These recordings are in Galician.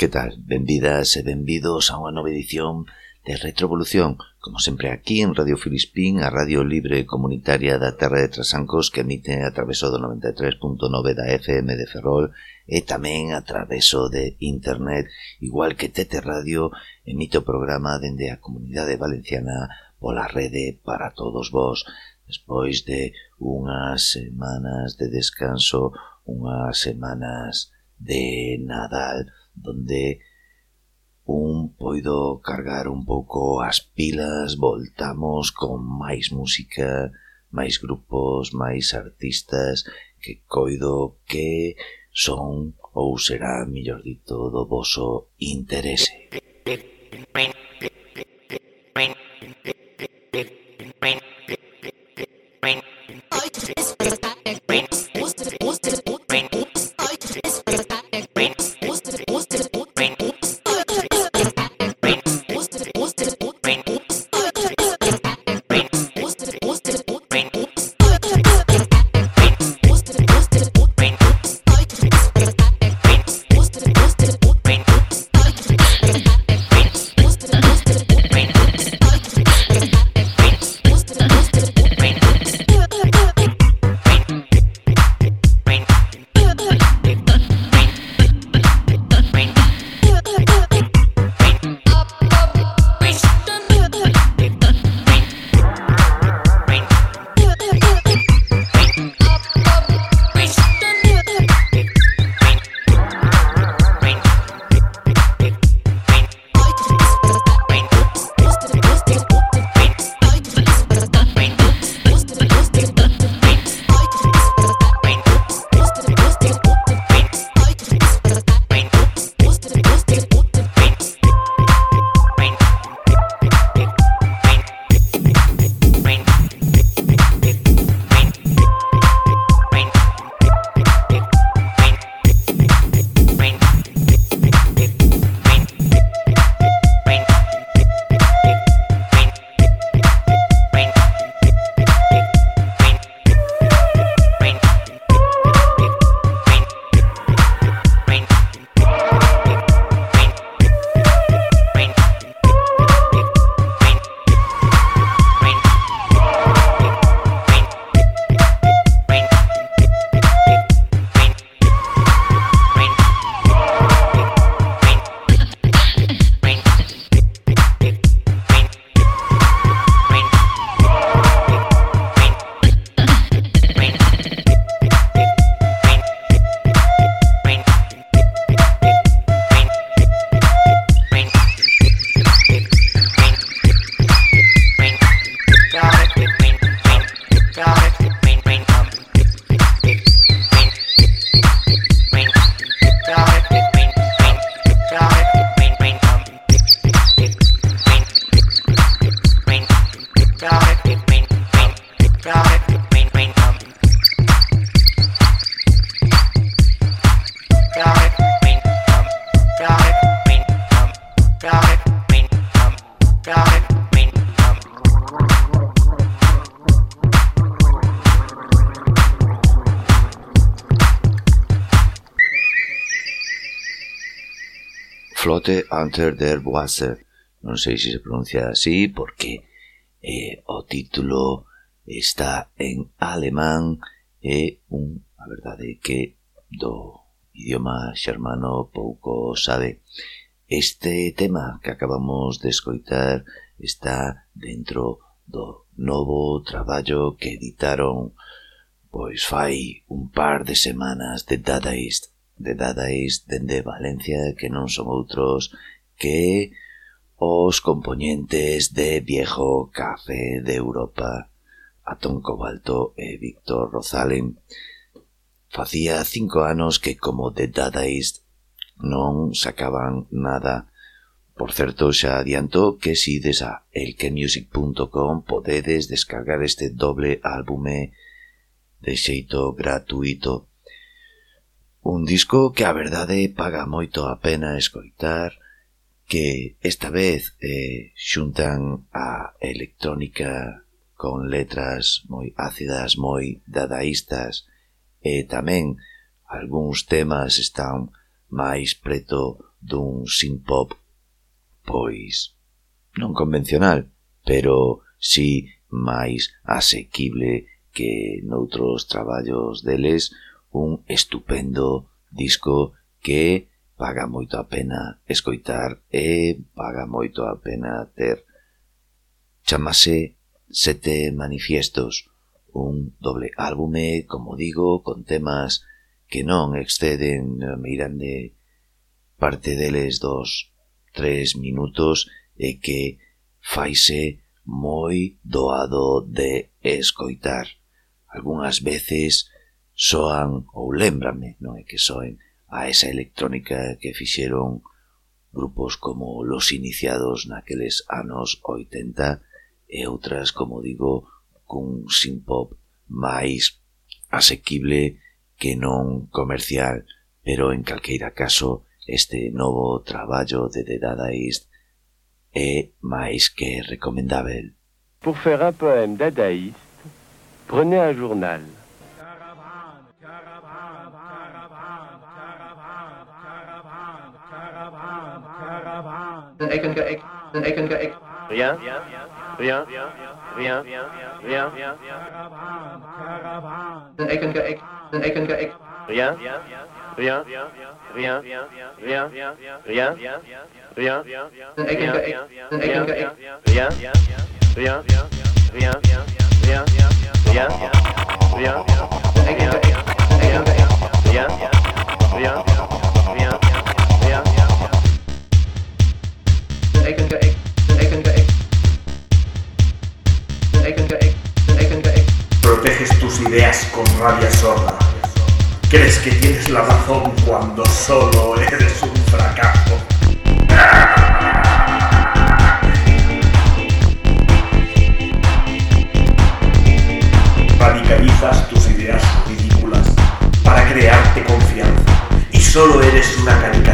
Que tal? Benvidas e benvidos a unha nova edición de Retrovolución, como sempre aquí en Radio Filispín, a radio libre comunitaria da Terra de Trasancos que emite a traveso do 93.9 da FM de Ferrol e tamén a traveso de Internet, igual que Tete Radio emite o programa dende a Comunidade Valenciana pola rede para todos vós. Despois de unhas semanas de descanso, unhas semanas de Nadal, donde un poido cargar un pouco as pilas, voltamos con máis música, máis grupos, máis artistas que coido que son ou será, millor dito, do voso interese. Hunter der Boisser. Non sei se se pronuncia así porque eh, o título está en alemán e un, a verdade que do idioma xermano pouco sabe. Este tema que acabamos de escoitar está dentro do novo traballo que editaron pois fai un par de semanas de Dadaist de Dadaist dende Valencia que non son outros que os componentes de Viejo Café de Europa, Atón Cobalto e Víctor Rozalen. Facía cinco anos que como The Dadaist non sacaban nada. Por certo, xa adianto que si des a podedes descargar este doble álbume de xeito gratuito. Un disco que a verdade paga moito a pena escoitar que esta vez eh, xuntan a electrónica con letras moi ácidas, moi dadaístas e tamén algúns temas están máis preto dun synth-pop pois non convencional, pero si sí máis asequible que noutros traballos deles un estupendo disco que paga moito a pena escoitar e paga moito a pena ter. Chamase Sete Manifiestos, un doble álbume, como digo, con temas que non exceden, eh, mirande parte deles dos tres minutos e que faise moi doado de escoitar. Algúnas veces soan ou lembrame, non é que soen, a esa electrónica que fixeron grupos como Los Iniciados naqueles anos 80 e outras, como digo, cun synth-pop máis asequible que non comercial, pero en calqueira caso este novo traballo de The Dadaist é máis que recomendável. Pour faire un poème dadaïste, prenez un journal. eigen geëik, Ik eigen geëik. Ja, ja, ja, ja, ja, ja. Zijn eigen geëik, zijn eigen geëik. Ja, ja, ja, ja, ja, ja, ja, ja, ja, ja, zijn eigen geëik, zijn eigen geëik. Ja, ja, ja, ja, ja, ja, ja, ja, Proteges tus ideas con rabia sorda. Crees que tienes la razón cuando solo eres un fracaso. Radicalizas tus ideas ridículas para crearte confianza y solo eres una caricatura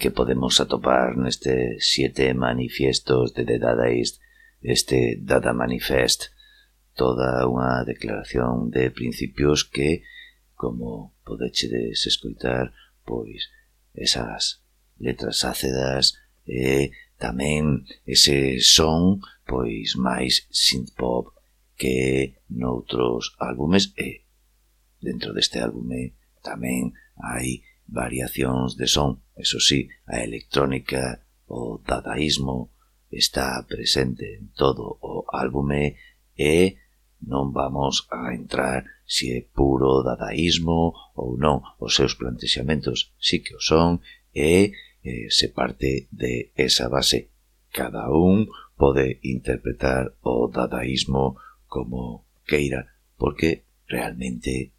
que podemos atopar neste siete manifiestos de The Dadaist, este Dada Manifest, toda unha declaración de principios que, como podechedes escoitar, pois esas letras ácedas e tamén ese son pois máis synth-pop que noutros álbumes e dentro deste álbume tamén hai variacións de son. Eso sí, a electrónica, o dadaísmo, está presente en todo o álbume e non vamos a entrar se é puro dadaísmo ou non. Os seus plantexamentos sí que o son e eh, se parte de esa base. Cada un pode interpretar o dadaísmo como queira, porque realmente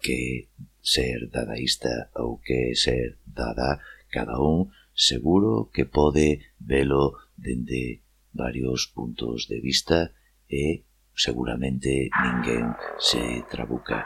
que ser dadaísta ou que ser dada, cada un seguro que pode velo dende varios puntos de vista e seguramente ninguén se trabuca.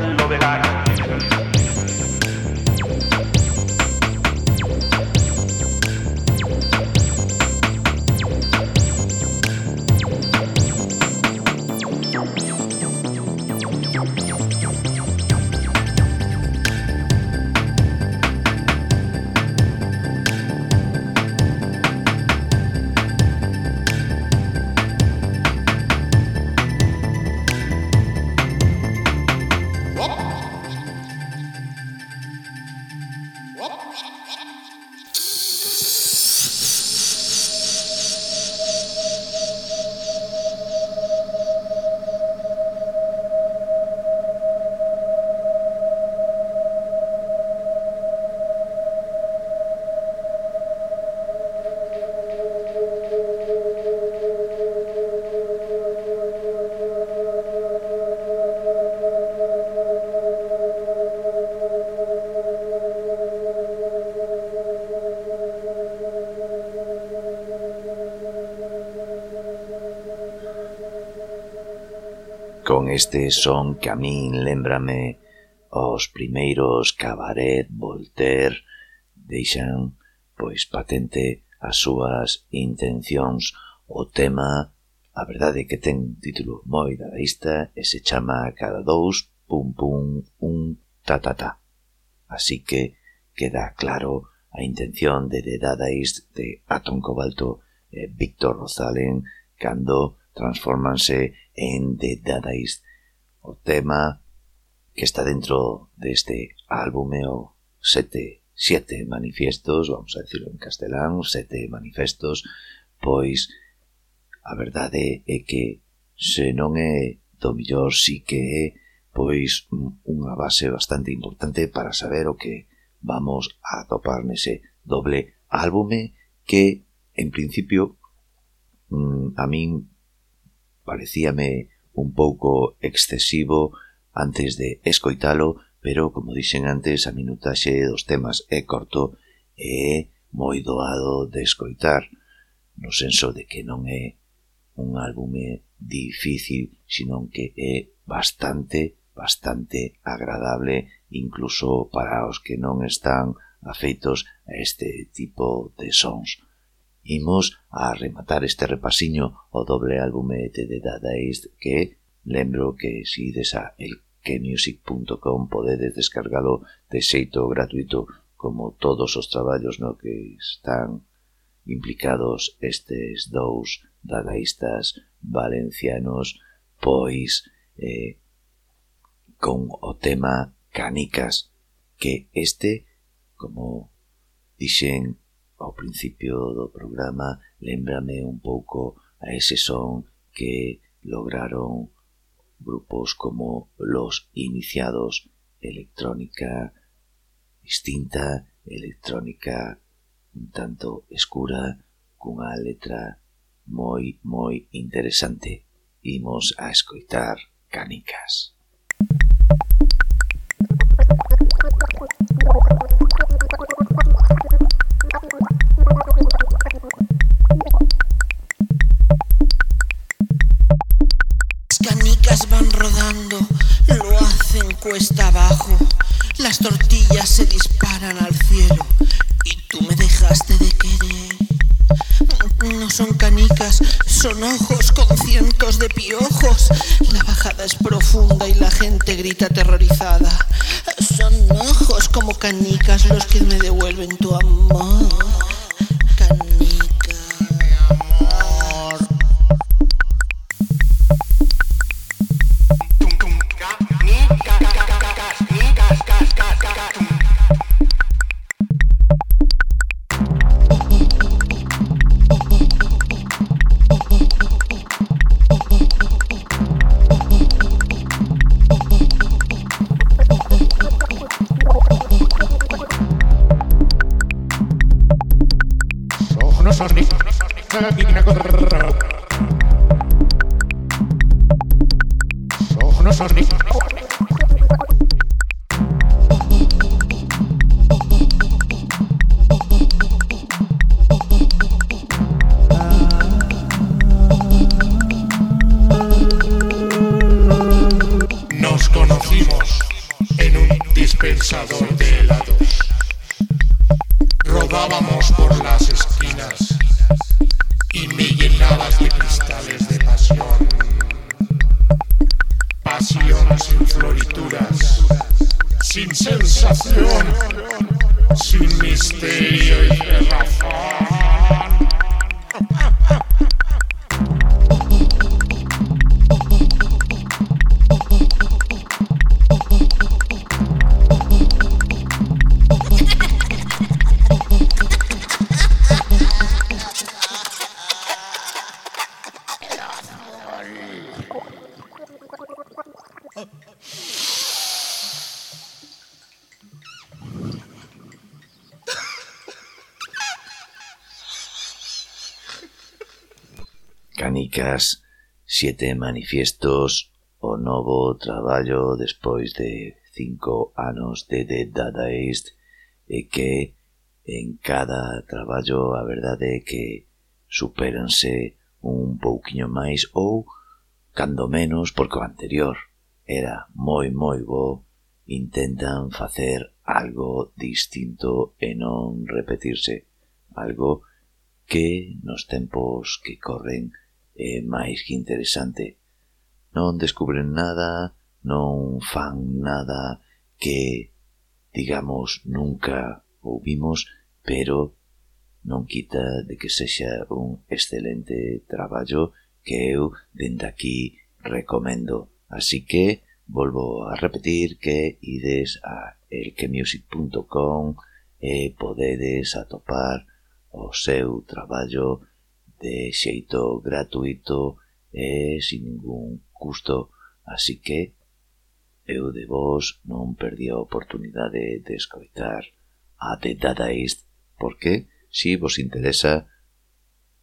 de no velar. este son que a min lembrame os primeiros cabaret Voltaire deixan pois patente as súas intencións. O tema, a verdade que ten título moi dadaísta e se chama cada dous pum pum un ta ta ta. Así que queda claro a intención de The Dadaist de Aton Cobalto e Víctor Rozalen cando transformanse en The Dadaist, o tema que está dentro deste álbume o sete, sete manifiestos vamos a decirlo en castelán, sete manifestos, pois a verdade é que se non é do millor si que é pois unha base bastante importante para saber o que vamos a atopar nese doble álbume que en principio mm, a min parecíame un pouco excesivo antes de escoitalo, pero, como dixen antes, a minutaxe dos temas é corto e moi doado de escoitar, no senso de que non é un álbume difícil, sino que é bastante, bastante agradable, incluso para os que non están afeitos a este tipo de sons. Imos a rematar este repasiño o doble álbume de Dadaist que lembro que si ides a elkemusic.com podedes descargalo de xeito gratuito como todos os traballos no que están implicados estes dous dadaístas valencianos pois eh, con o tema Canicas que este, como dixen ao principio do programa lembrame un pouco a ese son que lograron grupos como Los Iniciados, electrónica distinta, electrónica un tanto escura, cunha letra moi, moi interesante. Imos a escoitar canicas. Thank you. Rodando, lo hacen cuesta abajo. Las tortillas se disparan al cielo y tú me dejaste de querer. No son canicas, son ojos con cientos de piojos. La bajada es profunda y la gente grita aterrorizada. Son ojos como canicas los que me devuelven tu amor. Canicas, Siete manifiestos, o novo traballo despois de cinco anos de The Dadaist e que en cada traballo a verdade é que superanse un pouquiño máis ou cando menos porque o anterior era moi moi bo intentan facer algo distinto e non repetirse algo que nos tempos que corren é máis que interesante. Non descubren nada, non fan nada que, digamos, nunca ouvimos, pero non quita de que sexa un excelente traballo que eu dende aquí recomendo. Así que volvo a repetir que ides a elquemusic.com e podedes atopar o seu traballo de xeito gratuito e sin ningún custo, así que eu de vos non perdí a oportunidade de escoitar a The Dadaist, porque, si vos interesa,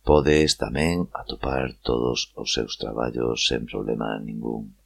podes tamén atopar todos os seus traballos sen problema ningún.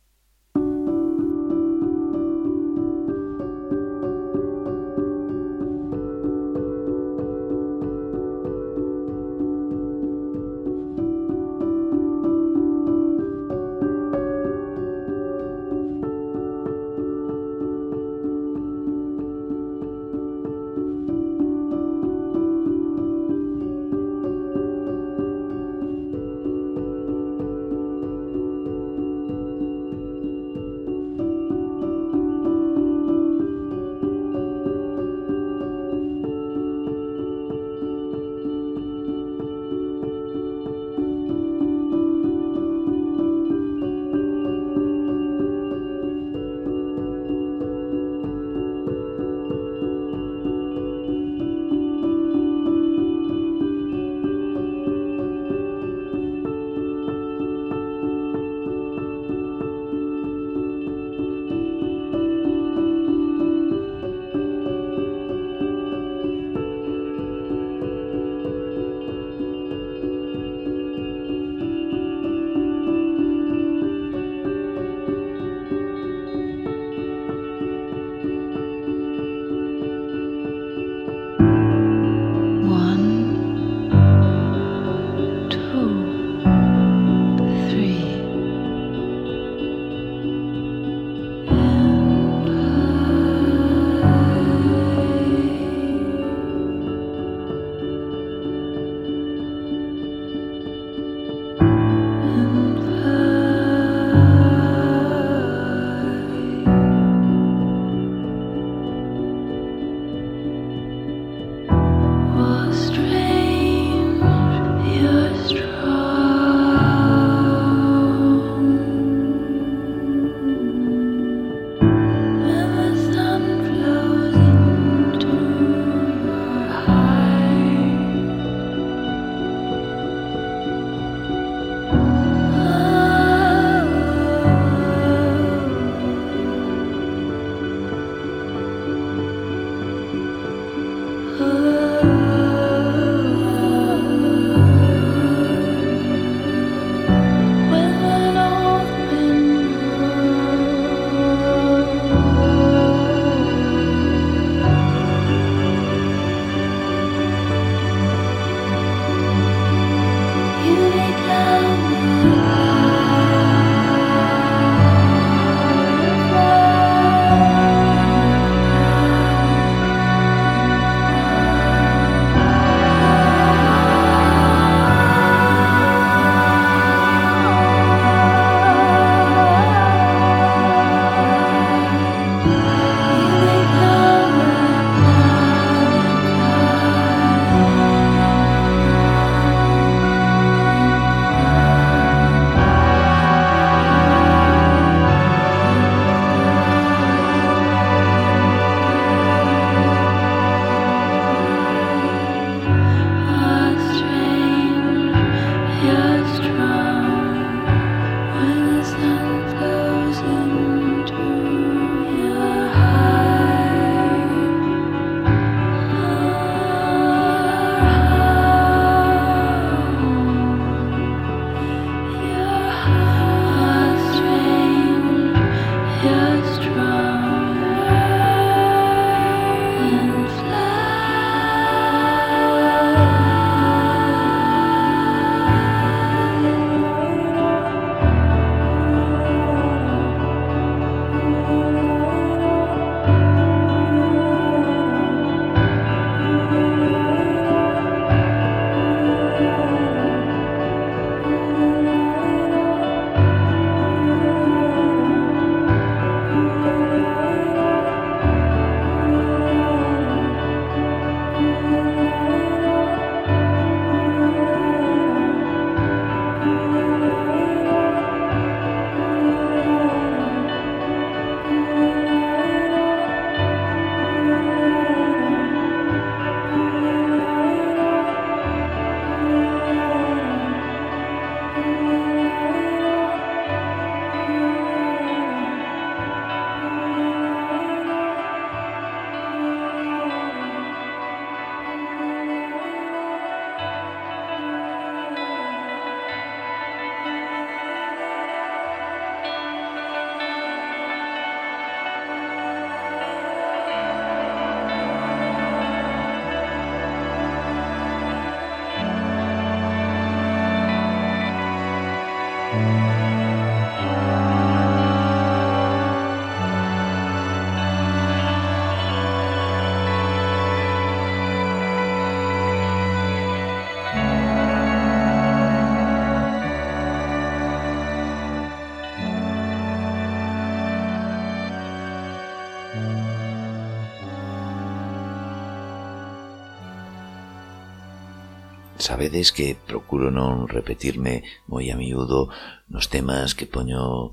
Sabedes que procuro non repetirme moi a miúdo nos temas que poño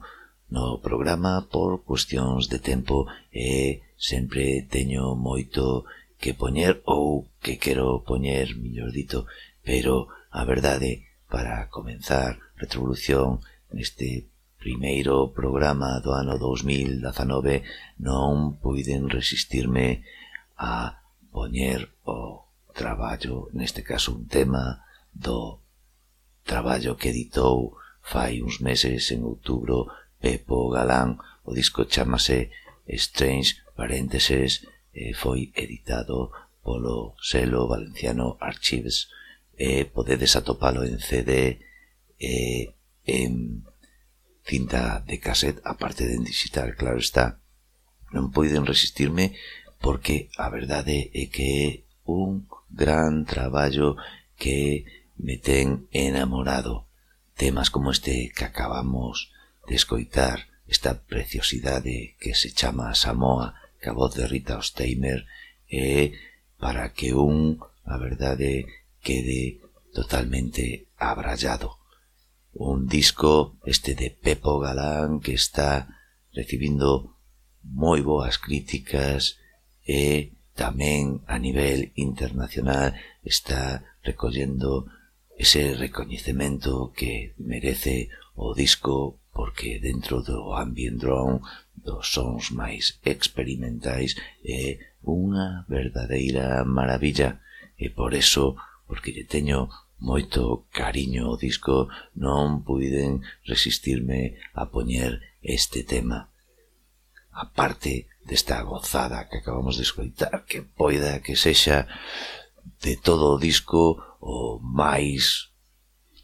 no programa por cuestións de tempo e sempre teño moito que poñer ou que quero poñer, millor dito, pero a verdade, para comenzar Retrovolución neste primeiro programa do ano 2019 non puiden resistirme a poñer o traballo, neste caso un tema do traballo que editou fai uns meses en outubro Pepo Galán, o disco chamase Strange Parénteses, e foi editado polo selo valenciano Archives. E podedes atopalo en CD e en cinta de cassette, aparte de en digital, claro está. Non poiden resistirme porque a verdade é que un gran traballo que me ten enamorado. Temas como este que acabamos de escoitar, esta preciosidade que se chama Samoa, que a voz de Rita Osteimer é para que un, a verdade, quede totalmente abrallado. Un disco este de Pepo Galán que está recibindo moi boas críticas e tamén a nivel internacional está recollendo ese recoñecemento que merece o disco porque dentro do ambient drone dos sons máis experimentais é unha verdadeira maravilla e por eso, porque lle teño moito cariño o disco, non puiden resistirme a poñer este tema. Aparte desta gozada que acabamos de escoitar, que poida que sexa de todo o disco o máis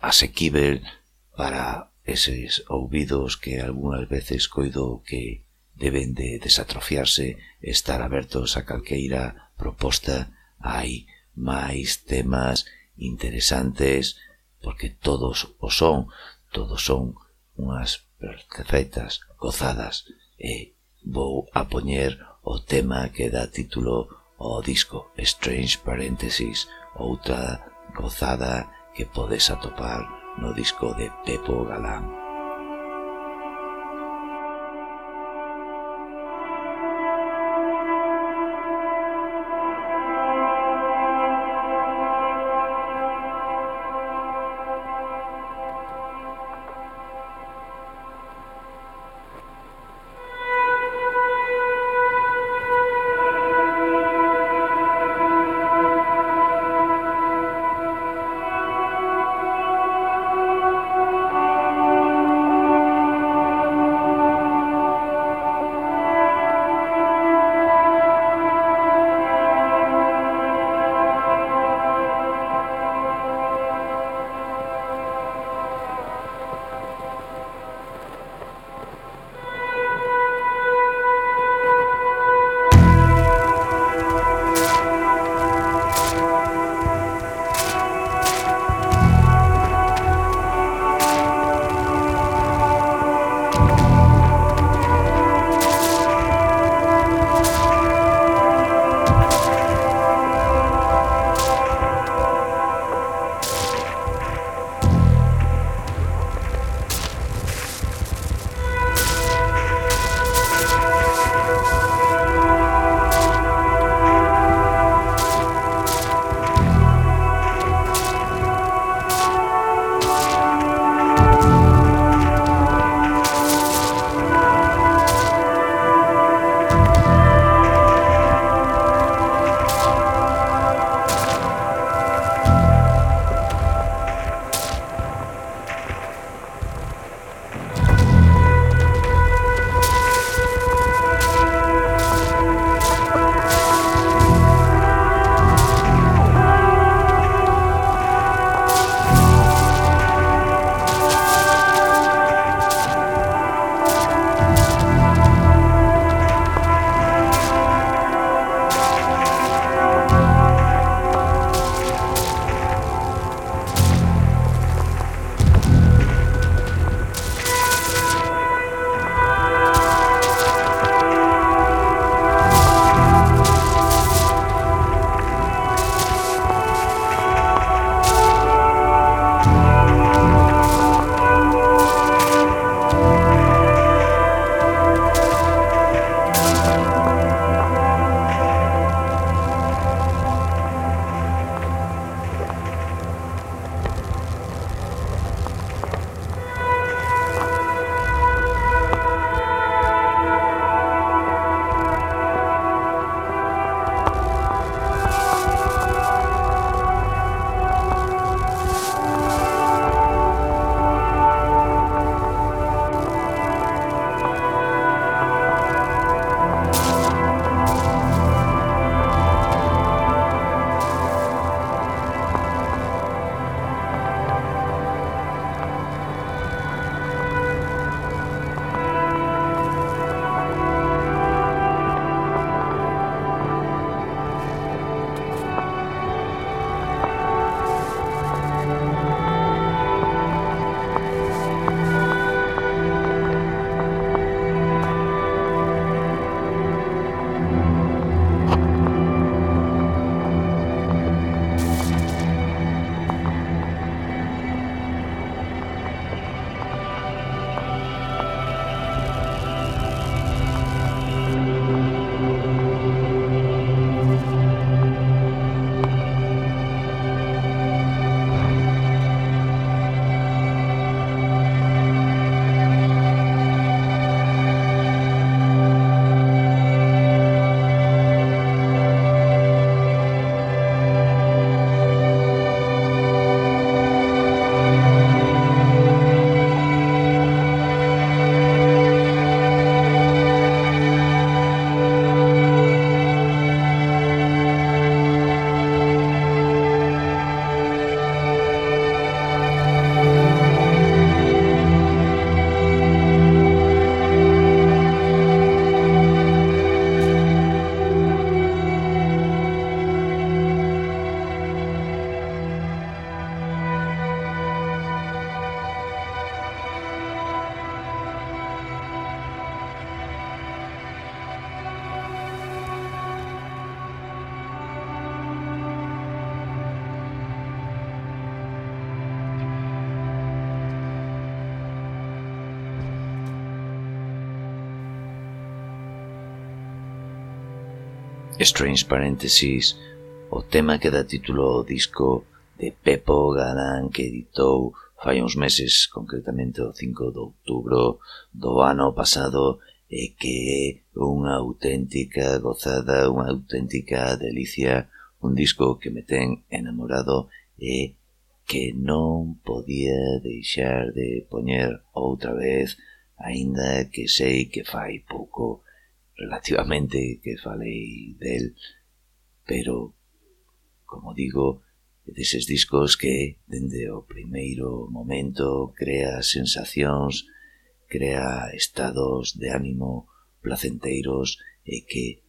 asequível para eses ouvidos que algunhas veces coido que deben de desatrofiarse e estar abertos a calqueira proposta. Hai máis temas interesantes porque todos o son, todos son unhas perfectas gozadas e vou a poñer o tema que dá título ao disco Strange Parenthesis, outra gozada que podes atopar no disco de Pepo Galán. Strange Parenthesis, o tema que dá título ao disco de Pepo Galán que editou fai uns meses, concretamente o 5 de outubro do ano pasado, e que é unha auténtica gozada, unha auténtica delicia, un disco que me ten enamorado e que non podía deixar de poñer outra vez, aínda que sei que fai pouco relativamente que falei del, pero, como digo, deses discos que, dende o primeiro momento, crea sensacións, crea estados de ánimo placenteiros e que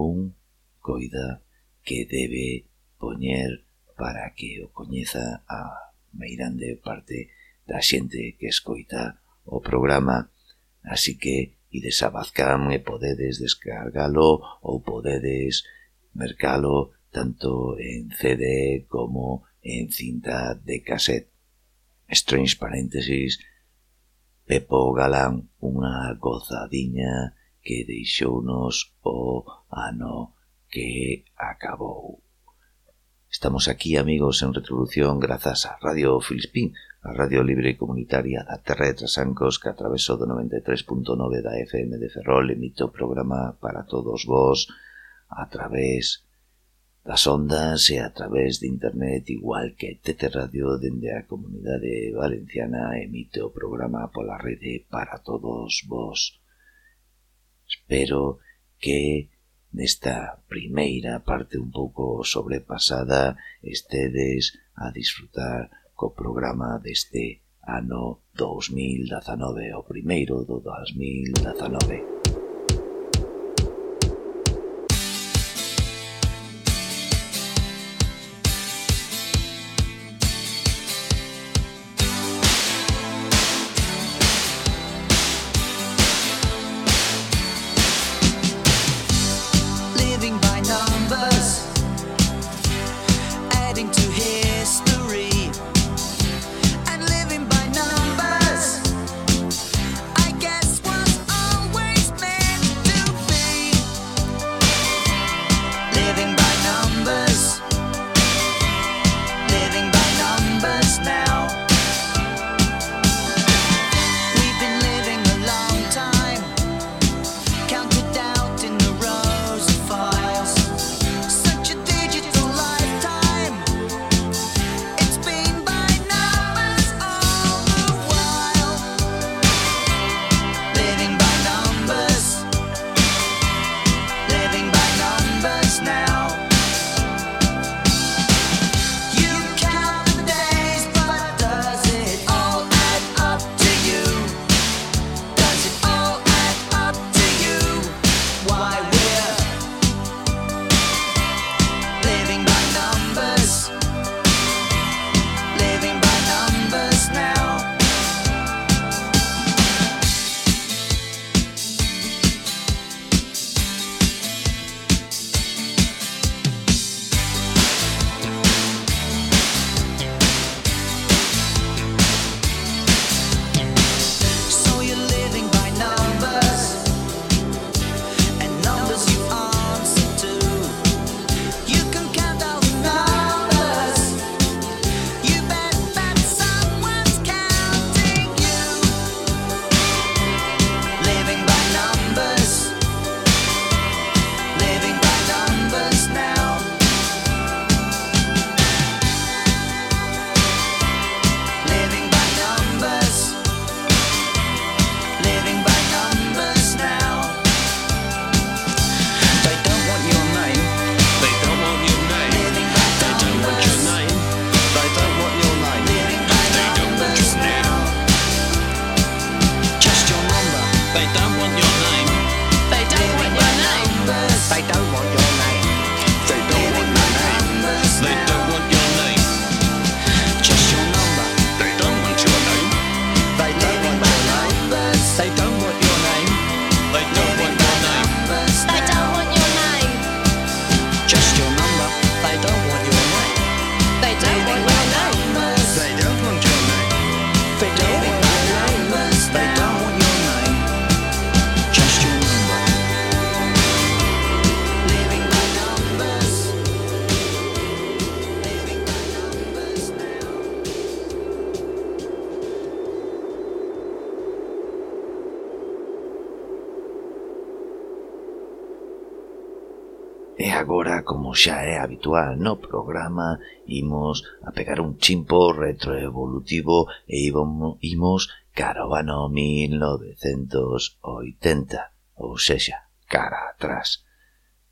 un coida que debe poñer para que o coñeza a meirande parte da xente que escoita o programa. Así que, e desa Bazcam e eh, podedes descargalo ou podedes mercalo tanto en CD como en cinta de cassette. Strange paréntesis, Pepo Galán, unha gozadiña que deixounos o ano que acabou. Estamos aquí, amigos, en retribución grazas a Radio Filispín, a radio libre e comunitaria da Terra de Trasancos que atraveso do 93.9 da FM de Ferrol emite o programa para todos vós a través das ondas e a través de internet igual que TT Radio dende a comunidade valenciana emite o programa pola rede para todos vós. Espero que nesta primeira parte un pouco sobrepasada estedes a disfrutar co programa deste ano 2019, o primeiro do 2019. xa é habitual no programa, imos a pegar un chimpo retroevolutivo e imos cara ao ano 1980, ou sexa, cara atrás.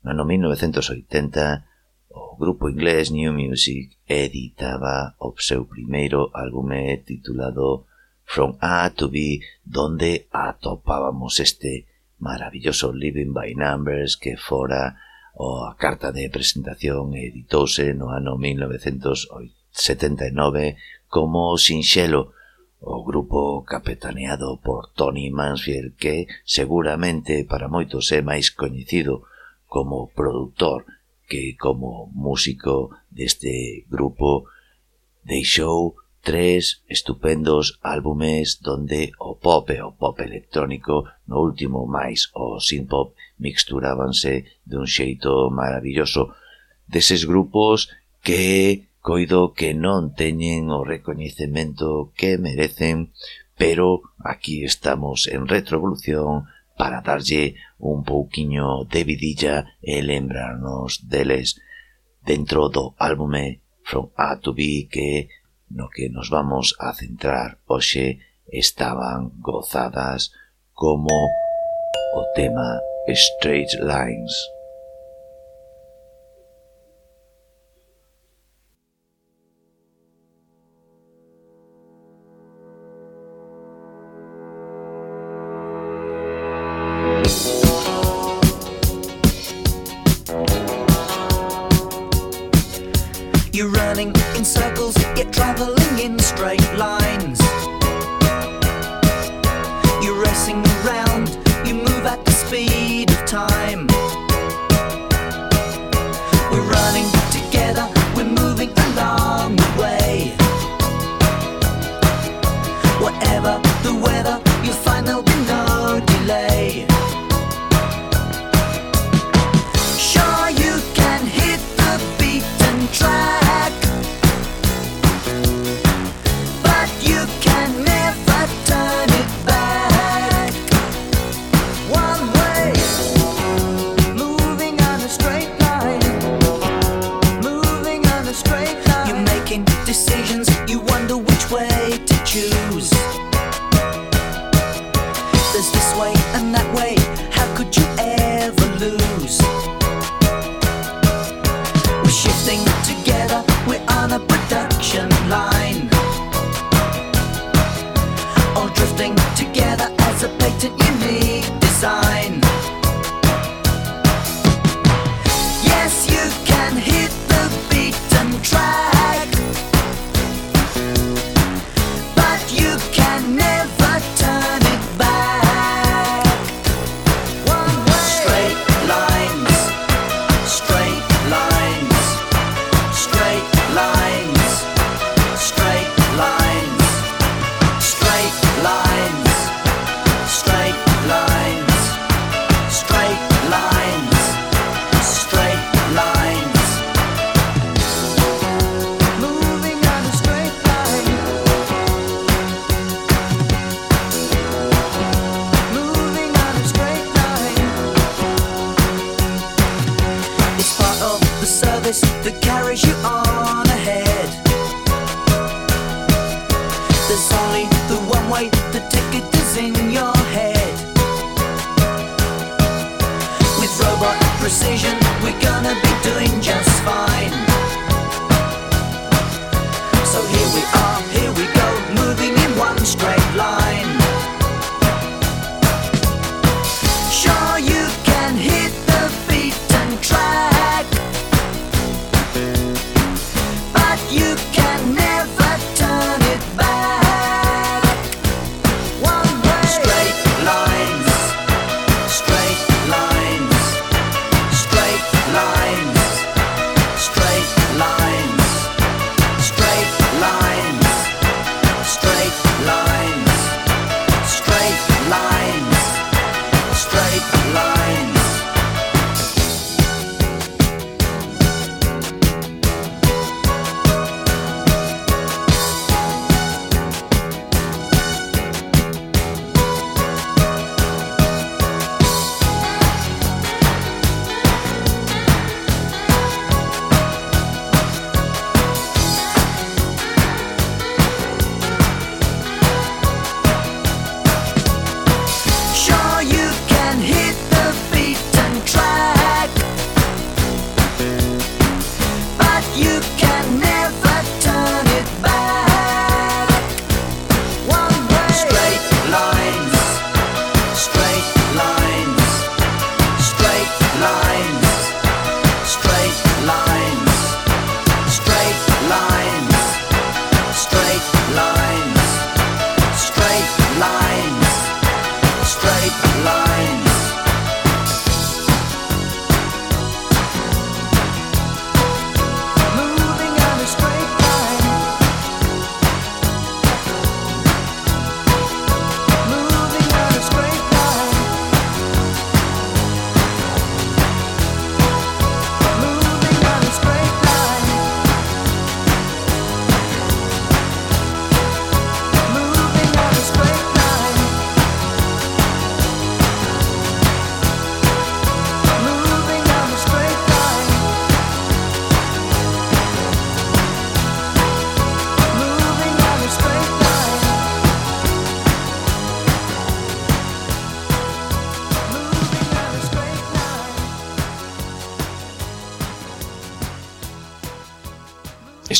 No ano 1980, o grupo inglés New Music editaba o seu primeiro álbume titulado From A to B, donde atopábamos este maravilloso Living by Numbers que fora a carta de presentación editouse no ano 1979 como Sinxelo, o grupo capetaneado por Tony Mansfield que seguramente para moitos é máis coñecido como produtor que como músico deste grupo deixou tres estupendos álbumes donde o pop e o pop electrónico, no último máis o synth pop, mixturábanse dun xeito maravilloso deses grupos que coido que non teñen o recoñecemento que merecen, pero aquí estamos en retrovolución para darlle un pouquiño de vidilla e lembrarnos deles dentro do álbume From A to B que no que nos vamos a centrar hoxe estaban gozadas como o tema Straight Lines. Unique design.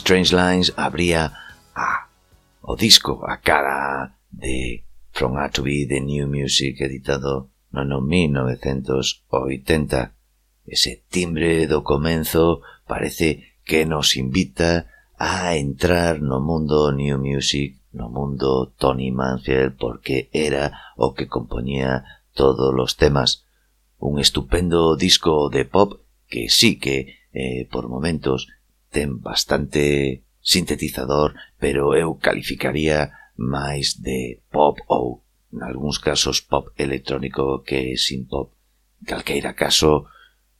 Strange Lines abría a, o disco, a cara de From A to B de New Music editado no ano 1980. Ese timbre do comenzo parece que nos invita a entrar no mundo New Music, no mundo Tony Mansfield, porque era o que compoñía todos los temas. Un estupendo disco de pop que sí que, eh, por momentos, ten bastante sintetizador, pero eu calificaría máis de pop ou, en algúns casos, pop electrónico que sin pop. Calqueira caso,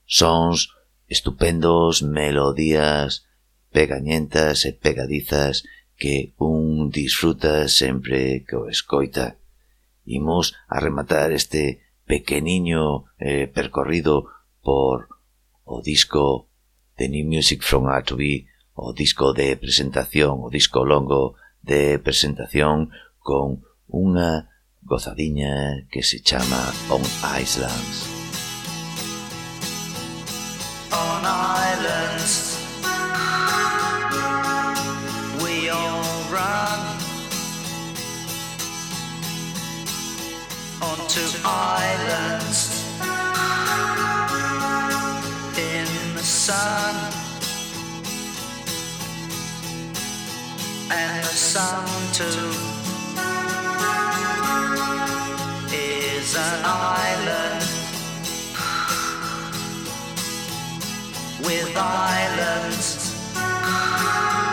sons estupendos, melodías pegañentas e pegadizas que un disfruta sempre que o escoita. Imos a rematar este pequeniño eh, percorrido por o disco The New Music from A to B, o disco de presentación, o disco longo de presentación con unha gozadiña que se chama On Islands. On Islands We all run Onto Islands and the sun too is an island. with islands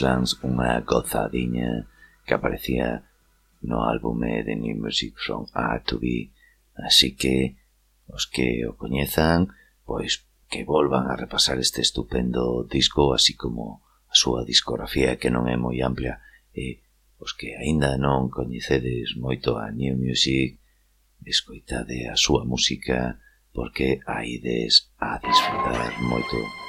Islands, unha gozadiña que aparecía no álbume de New Music From A to B. Así que os que o coñezan, pois que volvan a repasar este estupendo disco, así como a súa discografía que non é moi amplia e os que aínda non coñecedes moito a New Music, escoitade a súa música porque aides a disfrutar moito.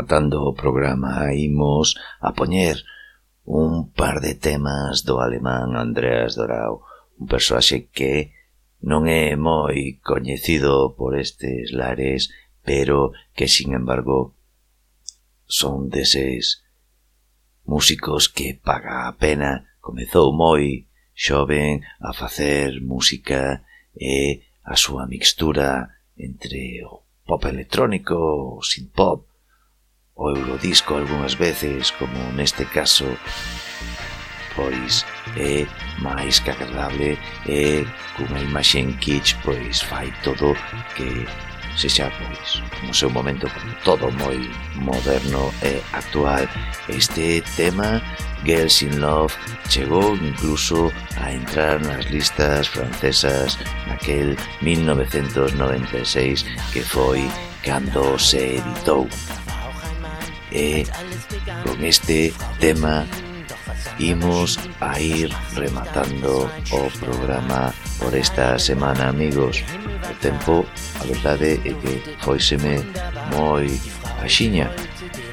rematando o programa imos a poñer un par de temas do alemán Andreas Dorau, un persoaxe que non é moi coñecido por estes lares, pero que, sin embargo, son deses músicos que paga a pena. Comezou moi xoven a facer música e a súa mixtura entre o pop electrónico, o synth pop o Eurodisco algunhas veces, como neste caso, pois é máis que agradable e cunha imaxen kitsch pois fai todo que se xa pois no seu momento como todo moi moderno e actual. Este tema Girls in Love chegou incluso a entrar nas listas francesas naquel 1996 que foi cando se editou e con este tema imos a ir rematando o programa por esta semana, amigos. O tempo, a verdade, é que foiseme moi axiña.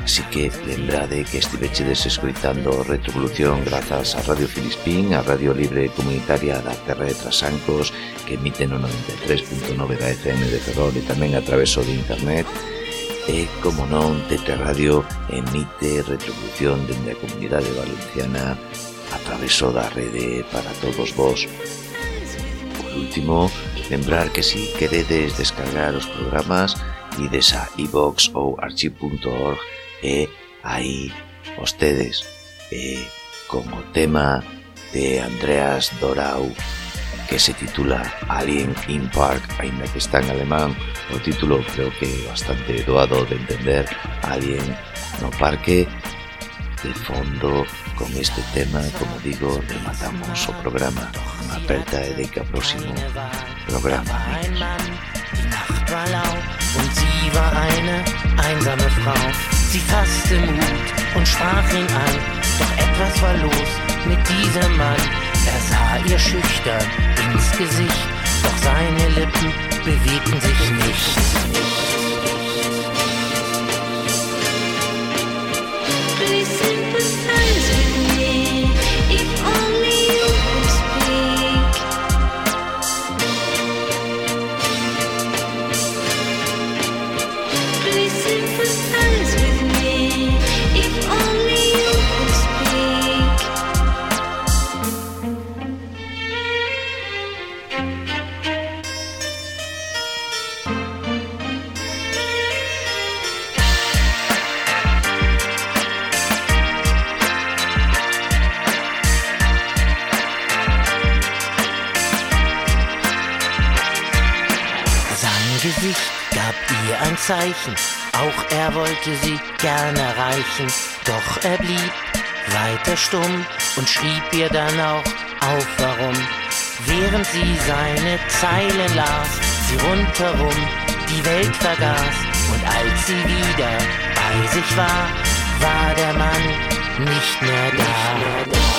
Así que lembrade que estivechedes escoitando Retrovolución grazas a Radio Filispín, a Radio Libre Comunitaria da Terra de Trasancos, que emite no 93.9 da FM de Ferrol e tamén a traveso de internet, Eh, e, como non, Tete Radio emite retribución dende a Comunidade Valenciana a traveso da rede para todos vos. Por último, lembrar que si queredes descargar os programas ides a iVox ou archive.org e aí vostedes e con o eh, eh, tema de Andreas Dorau que se titula Alien in Park, ainda que está en alemán, o título creo que bastante doado de entender, Alien no parque, de fondo con este tema, como digo, rematamos o programa. Aperta e de que a próximo programa. und sie war eine einsame Frau. Sie fasste Mut und sprach ihn an, doch etwas war los mit diesem Mann. Er sah ihr schüchtern ins Gesicht, doch seine Lippen bewegten sich nicht. Zeichen, auch er wollte sie gern erreichen, doch er blieb weiter stumm und schrieb ihr dann auch auf, warum. Während sie seine Zeilen las, sie rundherum die Welt vergaß und als sie wieder bei sich war, war der Mann nicht mehr da.